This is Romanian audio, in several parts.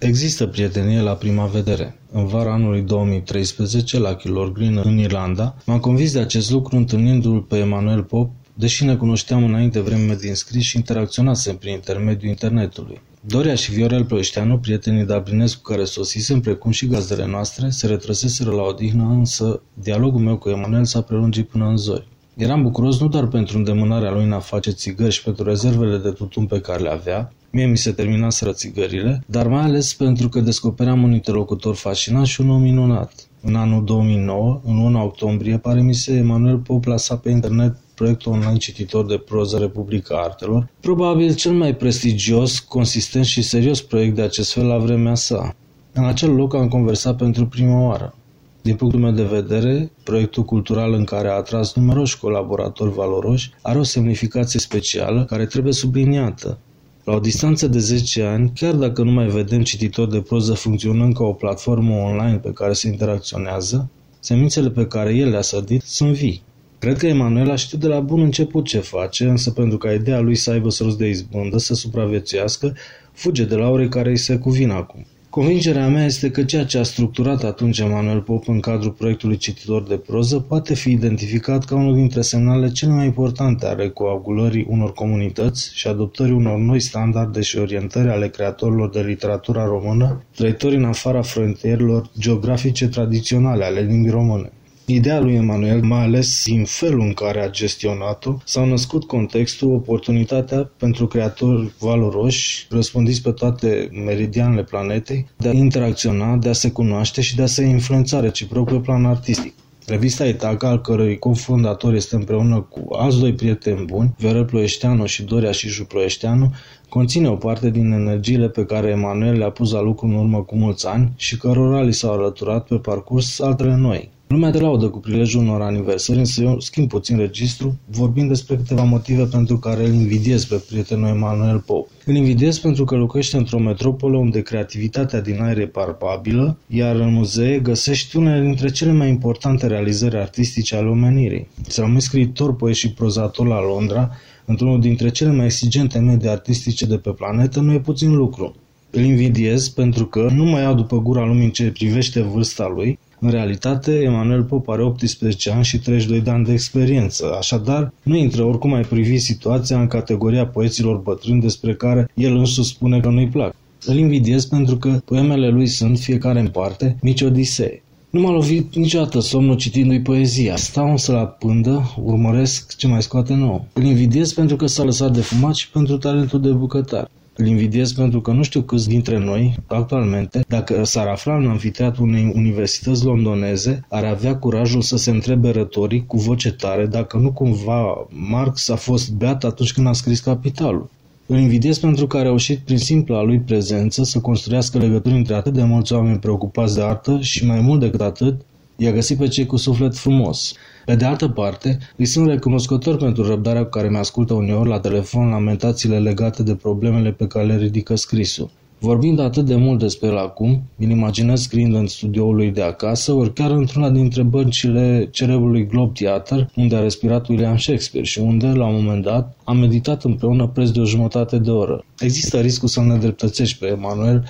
Există prietenie la prima vedere. În vara anului 2013, la Killor Green, în Irlanda, m-am convins de acest lucru întâlnindu-l pe Emanuel Pop, deși ne cunoșteam înainte vreme din scris și interacționasem prin intermediul internetului. Doria și Viorel Ploieșteanu, prietenii Dabrinescu care sosisem, precum și gazdele noastre, se retrăseseră la odihnă, însă dialogul meu cu Emanuel s-a prelungit până în zori. Eram bucuros nu doar pentru îndemânarea lui în a face țigări și pentru rezervele de tutun pe care le avea, mie mi se terminaseră țigările, dar mai ales pentru că descopeream un interlocutor fascinant și un om minunat. În anul 2009, în 1 octombrie, pare mi se, Emanuel Pop lăsa pe internet proiectul online cititor de proză Republica Artelor, probabil cel mai prestigios, consistent și serios proiect de acest fel la vremea sa. În acel loc am conversat pentru prima oară. Din punctul meu de vedere, proiectul cultural în care a atras numeroși colaboratori valoroși are o semnificație specială care trebuie subliniată. La o distanță de 10 ani, chiar dacă nu mai vedem cititori de proză funcționând ca o platformă online pe care se interacționează, semințele pe care el le-a sădit sunt vii. Cred că Emanuel a știut de la bun început ce face, însă pentru ca ideea lui să aibă rost de izbândă, să supraviețuiască, fuge de la ore care îi se cuvin acum. Convingerea mea este că ceea ce a structurat atunci Emanuel Pop în cadrul proiectului cititor de proză poate fi identificat ca unul dintre semnalele cele mai importante ale coagulării unor comunități și adoptării unor noi standarde și orientări ale creatorilor de literatura română, trăitori în afara frontierelor geografice tradiționale ale limbii române. Ideea lui Emanuel, mai ales din felul în care a gestionat-o, s-au născut contextul, oportunitatea pentru creatori valoroși, răspândiți pe toate meridianele planetei, de a interacționa, de a se cunoaște și de a se influența reciproc pe plan artistic. Revista Itaca, al cărui cofondator este împreună cu alți doi prieteni buni, Viorel Ploieșteanu și Doria Șișu Ploieșteanu, conține o parte din energiile pe care Emanuel le-a pus la lucru în urmă cu mulți ani și cărora li s-au alăturat pe parcurs altele noi. Lumea te laudă cu prilejul unor aniversări, însă eu schimb puțin registru, vorbind despre câteva motive pentru care îl invidiez pe prietenul Emanuel Pop. Îl invidiez pentru că locuiește într-o metropolă unde creativitatea din aer e palpabilă, iar în muzee găsești unele dintre cele mai importante realizări artistice ale omenirii. Să rămâi scriitor, poet și prozator la Londra, într-unul dintre cele mai exigente medii artistice de pe planetă, nu e puțin lucru. Îl invidiez pentru că nu mai ia după gura lumii în ce privește vârsta lui, în realitate, Emanuel Pop are 18 ani și 32 de ani de experiență, așadar nu intră oricum ai privi situația în categoria poeților bătrâni despre care el însuși spune că nu-i plac. Îl invidiez pentru că poemele lui sunt, fiecare în parte, mici odisee. Nu m-a lovit niciodată somnul citindu-i poezia. Stau însă la pândă, urmăresc ce mai scoate nou. Îl invidiez pentru că s-a lăsat de fumat și pentru talentul de bucătar. Îl invidiez pentru că nu știu câți dintre noi, actualmente, dacă s-ar afla în anfiteatrul unei universități londoneze, ar avea curajul să se întrebe retoric cu voce tare dacă nu cumva Marx a fost beat atunci când a scris Capitalul. Îl invidiez pentru că a reușit prin simpla lui prezență să construiască legături între atât de mulți oameni preocupați de artă și mai mult decât atât, i-a găsit pe cei cu suflet frumos. Pe de altă parte, îi sunt recunoscător pentru răbdarea cu care mi-ascultă uneori la telefon lamentațiile legate de problemele pe care le ridică scrisul. Vorbind atât de mult despre el acum, îl imaginez scriind în studioul lui de acasă, ori chiar într-una dintre băncile cerebrului Globe Theater, unde a respirat William Shakespeare și unde, la un moment dat, am meditat împreună preț de o jumătate de oră. Există riscul să ne dreptățești pe Emanuel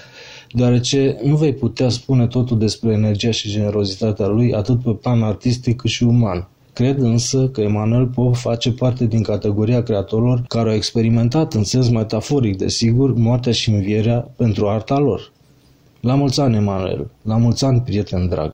deoarece nu vei putea spune totul despre energia și generozitatea lui atât pe plan artistic cât și uman. Cred însă că Emanuel Pop face parte din categoria creatorilor care au experimentat în sens metaforic, desigur, moartea și învierea pentru arta lor. La mulți ani, Emanuel! La mulți ani, prieten drag!